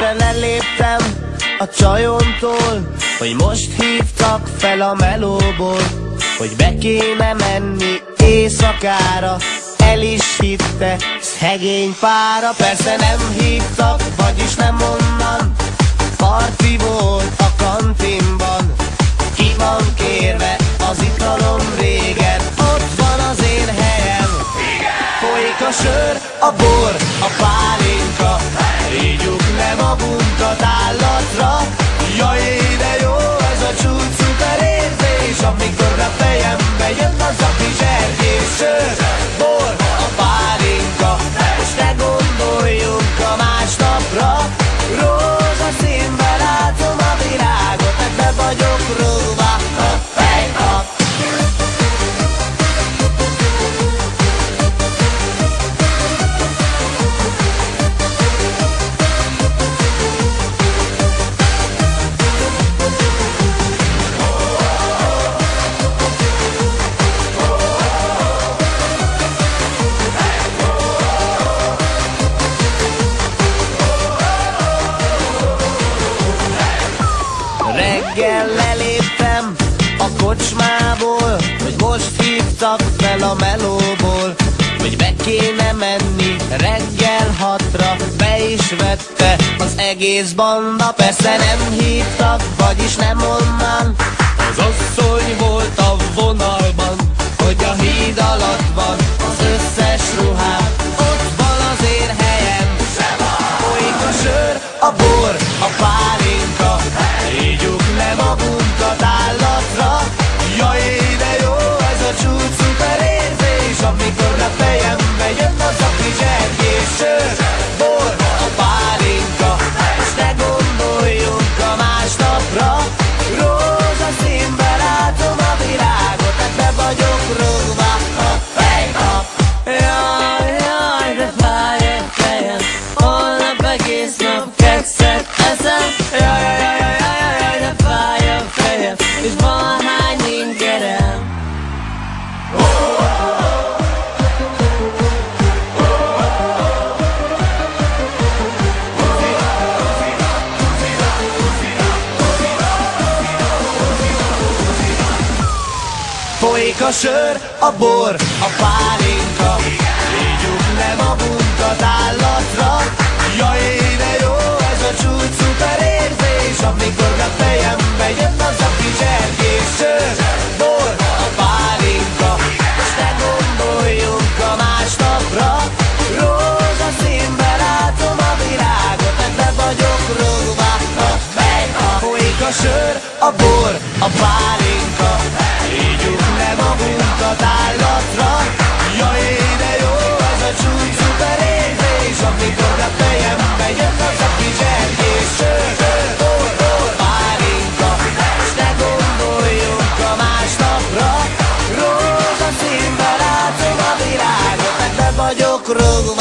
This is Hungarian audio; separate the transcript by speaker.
Speaker 1: este leléptem a csajontól Hogy most hívtak fel a melóból Hogy be kéne menni éjszakára. El is hitte, szegény pára. Persze nem hívtak, vagyis nem onnan. Parti volt a kantinban. Ki van kérve az italom régen? Ott van az én helyem. Folyik a sör, a bor, Reggel leléptem a kocsmából Hogy most hívtak fel a melóból Hogy be kéne menni reggel hatra Be is vette az egész banda. Persze nem hívtak, vagyis nem onnan. Az asszony volt a vonalban eszem Jaj, jaj, jaj, jaj, jaj, jaj, de fáj a fejem És valahány ingerem Folyik a sör, a bor, a pálinka a sör, a bor, a pálinka. Ígyuk le magunkat állatra Jaj, de jó ez a csúcsukar érzés Amikor a fejembe jön az a kizsergés Sör, sör, bor, bor, pálinka És ne gondoljunk a másnapra Rózsaszínben látom a világot Mert be vagyok rúgva